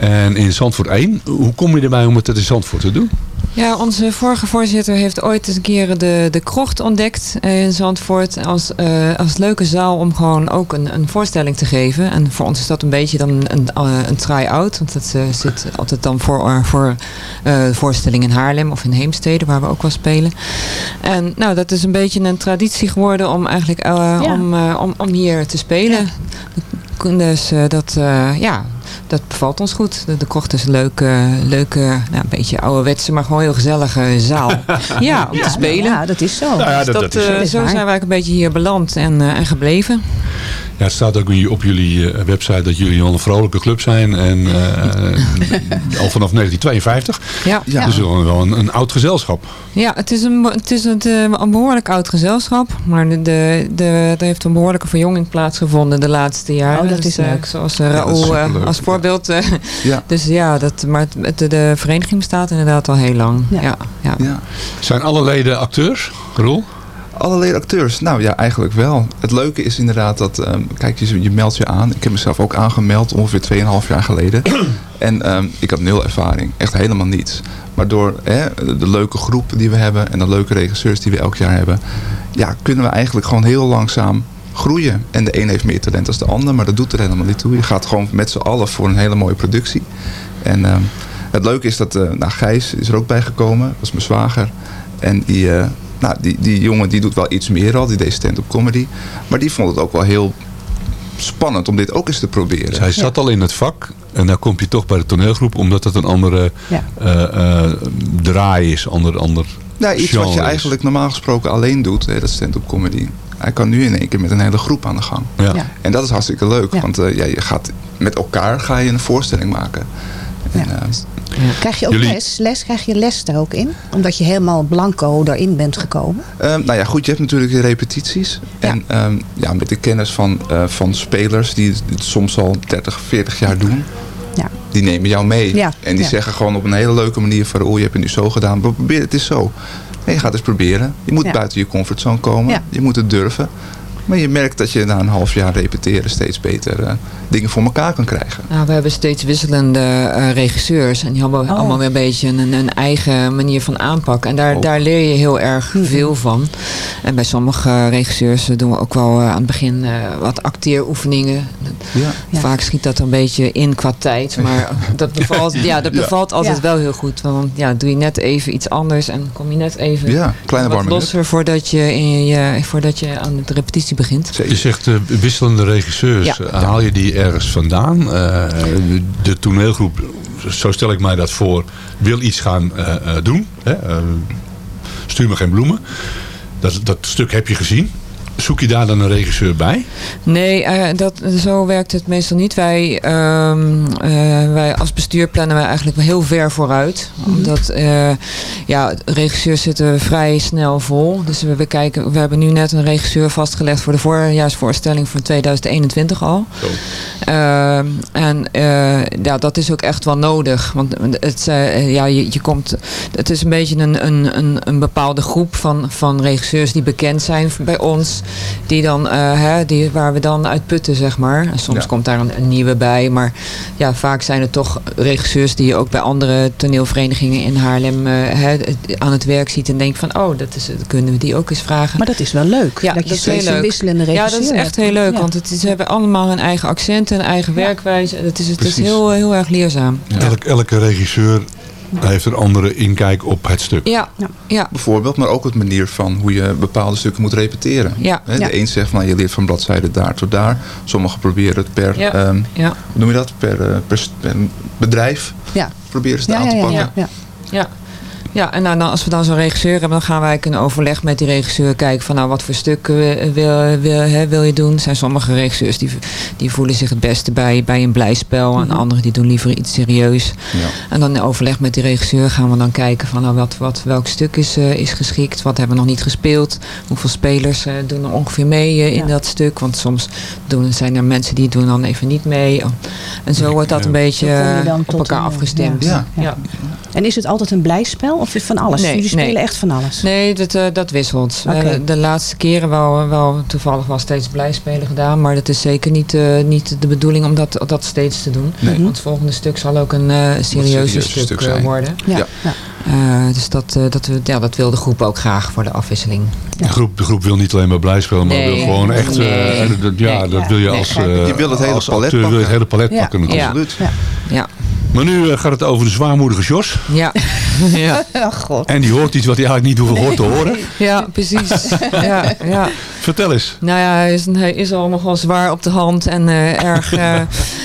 En in Zandvoort één. Hoe kom je erbij om het in Zandvoort te doen? Ja, onze vorige voorzitter heeft ooit eens een keer de, de krocht ontdekt eh, in Zandvoort. Als, eh, als leuke zaal om gewoon ook een, een voorstelling te geven. En voor ons is dat een beetje dan een, eh, een try-out. Want dat eh, zit altijd dan voor, eh, voor eh, voorstelling in Haarlem of in Heemstede, waar we ook wel spelen. En nou, dat is een beetje een traditie geworden om eigenlijk eh, om, eh, om, om hier te spelen. Dus eh, dat, eh, ja, dat bevalt ons goed. De, de krocht is een leuke, leuke nou, een beetje ouderwetse, maar gewoon heel gezellige zaal. <laughs> ja, om te spelen. Ja, dat is zo. Nou ja, Dus dat- dat, dat is zo. zo zijn eigenlijk een beetje hier beland en, eh, en gebleven. Ja, het staat ook op jullie eh, website dat jullie al een vrolijke club zijn. En eh, <laughs> al vanaf 1952. Ja. Ja. Dus wel, wel een, een oud gezelschap. Ja, het is een, het is een, eh, een behoorlijk oud gezelschap. Maar de, de, de, er heeft een behoorlijke verjonging plaatsgevonden de laatste jaren. Oh, dat Dus, is eh, leuk. Zoals Ja, Raoul als ja. Voorbeeld. eh, <laughs> Ja. Dus ja, dat, maar de, vereniging bestaat inderdaad al heel lang. Ja. Ja. Zijn alle leden acteurs, Roel? Alle leden acteurs? Nou ja, eigenlijk wel. Het leuke is inderdaad dat, ehm, kijk, je, je meldt je aan. Ik heb mezelf ook aangemeld ongeveer 2,5 jaar geleden. <clears throat> en ehm, ik had nul ervaring. Echt helemaal niets. Maar door hè, de leuke groep die we hebben en de leuke regisseurs die we elk jaar hebben, ja, kunnen we eigenlijk gewoon heel langzaam groeien. En de een heeft meer talent dan de ander, maar dat doet er helemaal niet toe. Je gaat gewoon met z'n allen voor een hele mooie productie. En ehm, het leuke is dat, eh nou, Gijs is er ook bij gekomen. Dat is mijn zwager. En die, eh, nou, die, die jongen die doet wel iets meer al. Die deed stand-up comedy. Maar die vond het ook wel heel spannend om dit ook eens te proberen. Dus hij zat al in het vak. En dan kom je toch bij de toneelgroep. Omdat het een andere Ja. eh, eh, draai is. Ander, ander Nou, iets wat je is. eigenlijk normaal gesproken alleen doet, hè, dat stand-up comedy. Hij kan nu in één keer met een hele groep aan de gang. Ja. Ja. En dat is hartstikke leuk, Ja. want eh, ja, je gaat met elkaar ga je een voorstelling maken. En, eh, Krijg je ook Jullie- les? les? Krijg je les er ook in? Omdat je helemaal blanco erin bent gekomen? Ehm, nou ja, goed, je hebt natuurlijk repetities. En ehm, ja, met de kennis van, eh, van spelers die het soms al 30, 40 jaar doen. Ja. Die nemen jou mee. Ja, En die ja. zeggen gewoon op een hele leuke manier van... oh, je hebt het nu zo gedaan. Maar probeer het eens zo. Nee, je gaat eens proberen. Je moet Ja. buiten je comfortzone komen. Ja. Je moet het durven. Maar je merkt dat je na een half jaar repeteren steeds beter eh, dingen voor elkaar kan krijgen. Nou, we hebben steeds wisselende eh, regisseurs. En die hebben Oh. allemaal weer een beetje een, een eigen manier van aanpak. En daar, daar leer je heel erg Mhm. veel van. En bij sommige regisseurs doen we ook wel eh, aan het begin eh, wat acteeroefeningen. Ja. Vaak schiet dat een beetje in qua tijd. Maar <laughs> dat bevalt, ja, dat Ja. bevalt altijd Ja. wel heel goed. Want ja, doe je net even iets anders. En kom je net even Ja, kleine wat losser voordat je, in je, voordat je aan de repetitie begint. Je zegt eh, wisselende regisseurs. Ja. Eh, Haal je die ergens vandaan? Eh, de toneelgroep, zo stel ik mij dat voor, wil iets gaan doen. Hè? Stuur me geen bloemen. Dat, dat stuk heb je gezien. Zoek je daar dan een regisseur bij? Nee, eh, dat, zo werkt het meestal niet. Wij, ehm, eh, wij als bestuur plannen wij eigenlijk wel heel ver vooruit. Omdat eh, ja, regisseurs zitten vrij snel vol. Dus we, we kijken, we hebben nu net een regisseur vastgelegd voor de voorjaarsvoorstelling van 2021 al. Ehm, en eh, ja, dat is ook echt wel nodig. Want het, eh, ja, je, je komt, het is een beetje een, een, een, een bepaalde groep van, van regisseurs die bekend zijn bij ons. Die dan, eh, hè, die, waar we dan uit putten, zeg maar. En soms Ja. komt daar een, een nieuwe bij. Maar ja, vaak zijn het toch regisseurs die je ook bij andere toneelverenigingen in Haarlem eh, hè, aan het werk ziet. En denkt van, oh, dat is, dat kunnen we die ook eens vragen. Maar dat is wel leuk. Ja, dat dat je is heel steeds een leuk. wisselende regisseur Ja, dat is echt heel leuk. Ja. Want het is, ze hebben allemaal hun eigen accent en eigen werkwijze. Het is, het is heel, heel erg leerzaam. Elk, elke regisseur heeft een andere inkijk op het stuk. Ja, ja. Bijvoorbeeld, maar ook het manier van hoe je bepaalde stukken moet repeteren. Ja. Hè, Ja. De een zegt van nou, je leert van bladzijde daar tot daar. Sommigen proberen het per, Ja. ehm, Ja. hoe noem je dat? Per, eh, per, bedrijf Ja. proberen ze het Ja, aan ja, te ja, pakken. ja, ja. En nou, dan, als we dan zo'n regisseur hebben, dan gaan wij in overleg met die regisseur kijken van nou wat voor stukken wil, wil, wil, hè, wil je doen. Er zijn sommige regisseurs die, die voelen zich het beste bij, bij een blijspel en Mhm. anderen die doen liever iets serieus. Ja. En dan in overleg met die regisseur gaan we dan kijken van nou, wat, wat, welk stuk is, eh, is geschikt, wat hebben we nog niet gespeeld, hoeveel spelers eh, doen er ongeveer mee eh, in Ja. dat stuk. Want soms doen, zijn er mensen die doen dan even niet mee. En zo wordt dat een beetje eh, op elkaar afgestemd. ja. ja. En is het altijd een blijspel of van alles? Nee, Jullie spelen nee. echt van alles? Nee, dat, eh, dat wisselt. Hebben de laatste keren wel, wel toevallig wel steeds blijspelen gedaan. Maar dat is zeker niet, eh, niet de bedoeling om dat, dat steeds te doen. Nee. Want het volgende stuk zal ook een eh serieuzer stuk, stuk eh, zijn. worden. Ja. Ja. ja. Eh, dus dat, eh, dat, we, ja, dat wil de groep ook graag voor de afwisseling. De, groep, de groep wil niet alleen maar blij spelen, maar Nee. wil gewoon echt... eh, ja, Nee. dat wil je als, eh, Je wil het hele als palet acteur wil het pakken. hele palet Ja. pakken natuurlijk. Ja. Maar nu eh, gaat het over de zwaarmoedige Jos. Ja. <laughs> ja. Oh god. En die hoort iets wat hij eigenlijk niet hoeft gehoord te horen. ja, precies. <laughs> ja, ja. Vertel eens. Nou ja, hij is, hij is al nogal zwaar op de hand en eh, erg <laughs> eh,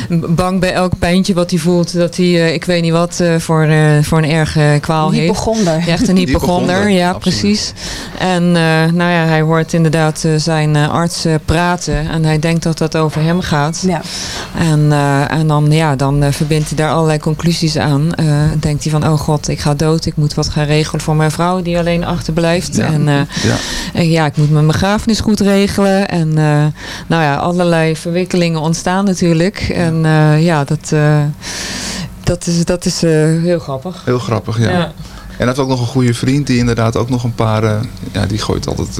bang bij elk pijntje wat hij voelt. Dat hij, eh, ik weet niet wat, eh, voor, eh, voor een erg eh, kwaal heeft. Hypochonder. Echt een hypochonder, ja absoluut. precies. En eh, nou ja, hij hoort inderdaad zijn arts praten en hij denkt dat dat over hem gaat. Ja. En, eh, en dan, ja, dan verbindt hij daar allerlei conclusies aan. Eh, denkt hij van, oh god, ik ga dood. Ik moet wat gaan regelen voor mijn vrouw die alleen achterblijft. Ja. En eh, Ja. en ja, ik moet mijn begrafenis goed regelen. En eh, nou ja, allerlei verwikkelingen ontstaan natuurlijk. En ja, dat, dat is, dat is heel grappig. Heel grappig, ja. Ja. En hij heeft ook nog een goede vriend die inderdaad ook nog een paar... ja, die gooit altijd...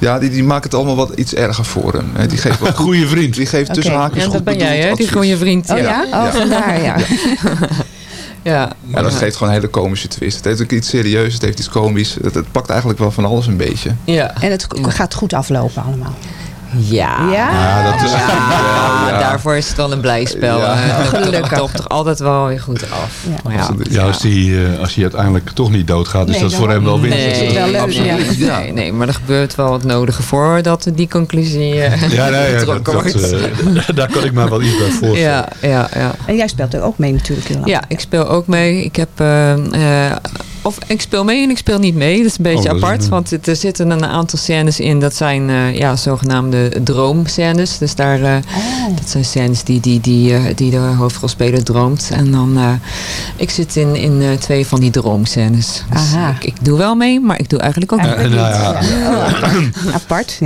ja, die, die maakt het allemaal wat iets erger voor hem. hè. Die geeft wat <laughs> Goeie vriend. Die geeft tussen Oké. haakjes Ja, goed dat ben jij, bedoeld hè? Die goede vriend. Oh ja? Oh, vandaar, ja. <laughs> Ja. Ja, dat geeft gewoon een hele komische twist. Het heeft ook iets serieus, het heeft iets komisch. Het, het pakt eigenlijk wel van alles een beetje. Ja. En het gaat goed aflopen allemaal. Ja. Ja? Ja, dat is Ja, ja. daarvoor is het wel een dat- dat Gelukkig. topt toch altijd wel weer goed af. Ja. Maar ja. Absoluut. Ja, als hij eh, als hij uiteindelijk toch niet doodgaat, is Nee, dat dan- voor hem wel winst. Nee, Dat is wel leuk, absoluut. ja. Nee, nee, maar er gebeurt wel het nodige voor dat die conclusie eh, Ja, nee, ja, <laughs> dat, getrokken dat, wordt. eh, <laughs> daar kan ik me wel iets bij voorstellen. ja, ja, ja. En jij speelt er ook mee natuurlijk heel. Ja, ik speel ook mee. Ik heb, eh, eh, of ik speel mee en ik speel niet mee. Dat is een beetje Oh, is apart. een- Want er zitten een aantal scènes in. Dat zijn eh, ja, zogenaamde droomscènes. Dus daar, eh, Oh. dat zijn scènes die, die, die, eh, die de hoofdrolspeler droomt. En dan, eh, ik zit in, in eh, twee van die droomscènes. Dus Aha. ik, ik doe wel mee, maar ik doe eigenlijk ook niet. nou ja, Oh, Apart.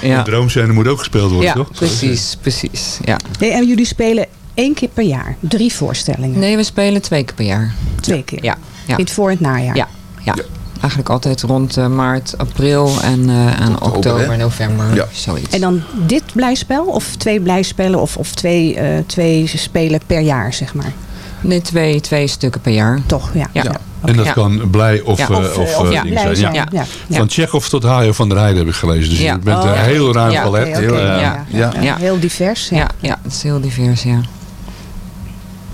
Ja. De droomscène moet ook gespeeld worden, ja toch? precies, precies. Ja. Nee, en jullie spelen één keer per jaar. Drie voorstellingen. Nee, we spelen twee keer per jaar. Twee keer. Ja. In het voor- en het najaar. Ja, ja. eigenlijk altijd rond eh, maart, april en, eh, en oktober, november. Ja. Zoiets. En dan dit blijspel of twee blijspellen of, of twee, eh, twee spelen per jaar, zeg maar? Nee, twee, twee stukken per jaar. Toch, ja. ja. En dat Ja. kan blij of, Ja. eh, Of, of, of ja, ding zijn. zijn, Ja. ja. Ja. Van Tsjechov tot Hajo van der Heijden heb ik gelezen. Dus Ja. je bent Oh, heel ruim ja, Heel, ja, ja, ja. Heel divers. Ja. Ja, ja, het is heel divers, ja.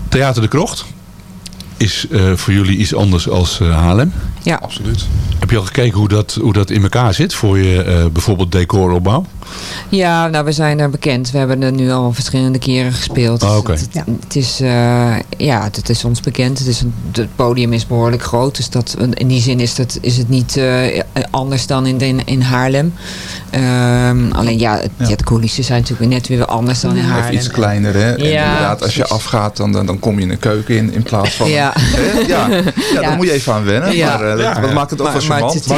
Theater de Krocht is eh, voor jullie iets anders als eh, Haarlem. Ja, absoluut. Heb je al gekeken hoe dat, hoe dat in elkaar zit voor je eh, bijvoorbeeld decoropbouw? Ja, nou, we zijn er bekend. We hebben er nu al verschillende keren gespeeld. Ah, oké. Het, het, het is, eh, ja, het, het is ons bekend. Het, is een, het podium is behoorlijk groot. Dus dat, in die zin is, dat, is het niet eh, anders dan in, in, in Haarlem. Ehm, alleen ja, het, ja. de coulissen zijn natuurlijk net weer anders dan in Haarlem. Even iets kleiner, hè? En Ja, inderdaad, als je afgaat, dan, dan, dan kom je in een keuken in, in plaats van... Ja. Hè? Ja. <laughs> ja, Ja. daar moet je even aan wennen. Ja. Maar eh, dat, Ja. dat maakt het ook wel Maar- maar charmant. het- ja,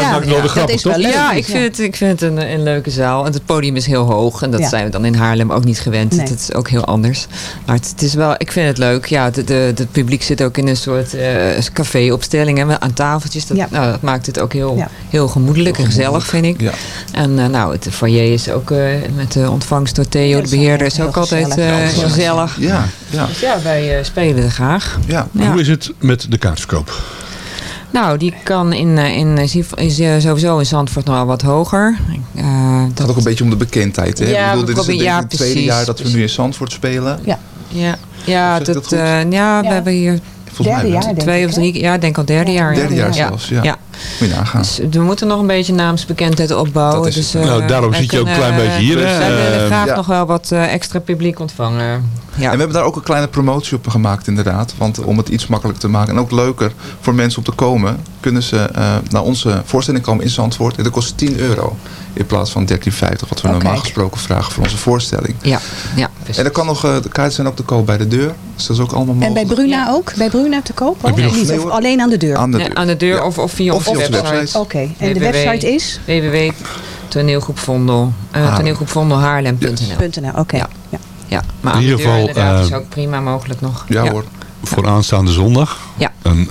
ja, Ja, ik vind, het, ik vind het een, een leuke zaal. En het podium is heel hoog. En dat Ja. zijn we dan in Haarlem ook niet gewend. Nee. Het, het is ook heel anders. Maar het, het is wel, ik vind het leuk. Ja, het, de, het publiek zit ook in een soort eh café-opstelling. hè, Aan tafeltjes. Dat, nou, dat maakt het ook heel, Ja. heel gemoedelijk en gezellig, vind ik. Ja. En eh, nou, het foyer is ook eh, met de ontvangst door Theo, de beheerder, is heel ook altijd gezellig. eh, Ja, gezellig. Ja, ja. Dus ja, wij spelen er graag. Ja. Ja. Hoe is het met de kaartverkoop? Nou, die kan in, eh, in, is, is eh, sowieso in Zandvoort nog wel wat hoger. Eh, Het gaat ook een beetje om de bekendheid. Hè? Ja, ik bedoel, we dit is ja, het tweede precies, jaar dat we nu in Zandvoort spelen. Ja. Ja, ja, dat, dat goed? eh, ja, we hebben hier Volgens mij wel. twee of drie, ja, ik denk al derde jaar. Derde ja. jaar zelfs, ja. Moet je nagaan. Dus we moeten nog een beetje naamsbekendheid opbouwen. Dat is dus, eh, Nou, daarom zit je ook een klein beetje hier, eh? Wij willen Eh, graag ja. nog wel wat eh, extra publiek ontvangen. Ja. En we hebben daar ook een kleine promotie op gemaakt inderdaad. Want om het iets makkelijker te maken en ook leuker voor mensen om te komen... kunnen ze eh, naar onze voorstelling komen in Zandvoort. En dat kost 10 euro in plaats van 13,50 wat we Oh, normaal kijk. gesproken vragen voor onze voorstelling. Ja, ja. En dan kan nog, eh, de kaarten zijn ook te koop bij de deur. Dus dat is ook allemaal En bij Bruna ook? Bij Bruna te koop? Ook? nog- Niet, Nee, of alleen aan de deur? Aan de Nee, deur. aan de deur Ja. of, of via Of onze via onze website. website. Oké, en de www. website is? Vondel. eh oké. Ja. Ja, maar In ieder geval, inderdaad is eh, ook prima mogelijk nog. Ja, hoor. Voor aanstaande zondag. Ja. Een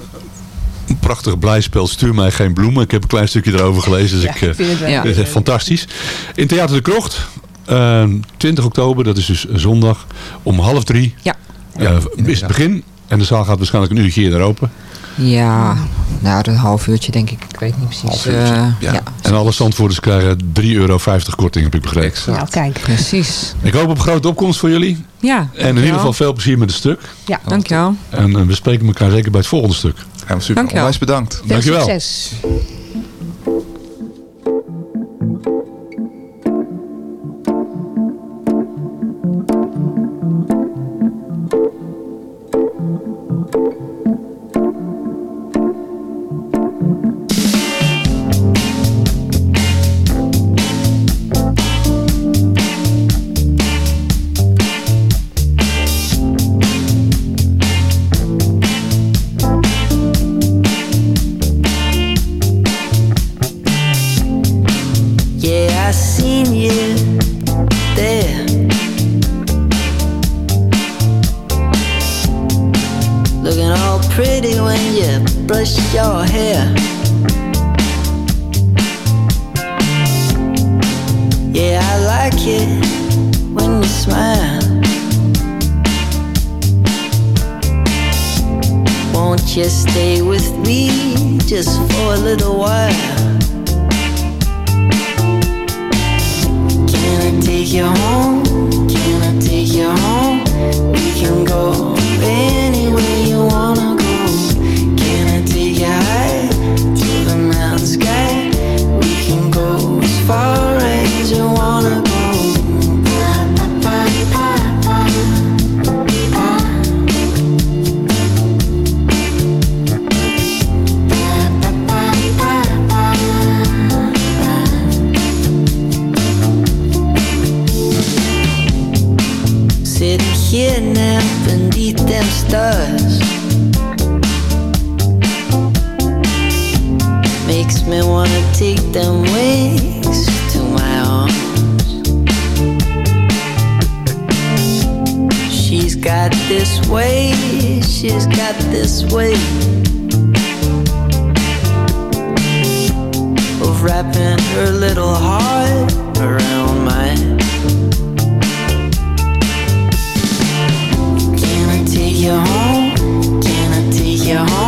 prachtig blijspel. Stuur mij geen bloemen. Ik heb een klein stukje erover gelezen. Dus Ja, ik, eh, ik vind het wel Ja. dat is echt fantastisch. In Theater de Krocht. eh, 20 oktober. Dat is dus zondag. Om half drie. Ja. eh, is het begin. En de zaal gaat waarschijnlijk een uurtje eerder open. Ja, nou, een half uurtje denk ik. Ik weet niet precies. Eh, ja. ja. En alle zandvoerders krijgen 3,50 euro korting, heb ik begrepen. Nou, kijk. Precies. Ik hoop op grote opkomst voor jullie. Ja, En in ieder geval veel plezier met het stuk. Ja. Dankjewel. En eh, we spreken elkaar zeker bij het volgende stuk. Ja, super. Dankjewel. Onwijs bedankt. Veel Dankjewel. succes. Wanna take them wings to my arms She's got this way, she's got this way of wrapping her little heart around mine. Can I take you home? Can I take you home?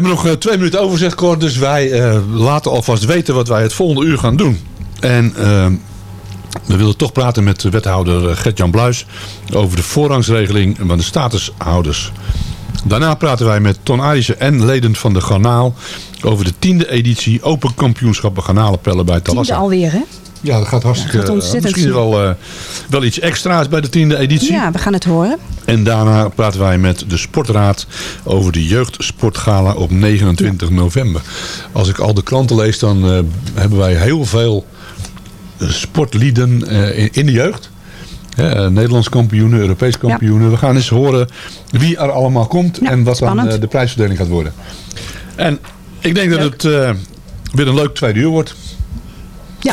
Hebben nog eh, twee minuten over, zegt Cor. Dus wij eh, laten alvast weten wat wij het volgende uur gaan doen. En eh, we willen toch praten met wethouder Gert-Jan Bluis... over de voorrangsregeling van de statushouders. Daarna praten wij met Ton Arissen en leden van de Garnaal... over de tiende editie Open Kampioenschappen Garnalenpellen bij Tiende Talassa. alweer, hè? Ja, dat gaat hartstikke... Ja, gaat ontzettend misschien wel, eh, wel iets extra's bij de tiende editie. Ja, we gaan het horen. En daarna praten wij met de Sportraad over de jeugdsportgala op 29 november. Als ik al de kranten lees, dan eh, hebben wij heel veel eh, sportlieden eh, in, in de jeugd. Eh, Nederlands kampioenen, Europees kampioenen. We gaan eens horen wie er allemaal komt en wat dan spannend. eh, de prijsverdeling gaat worden. En ik denk dat het eh, weer een leuk tweede uur wordt. Ja.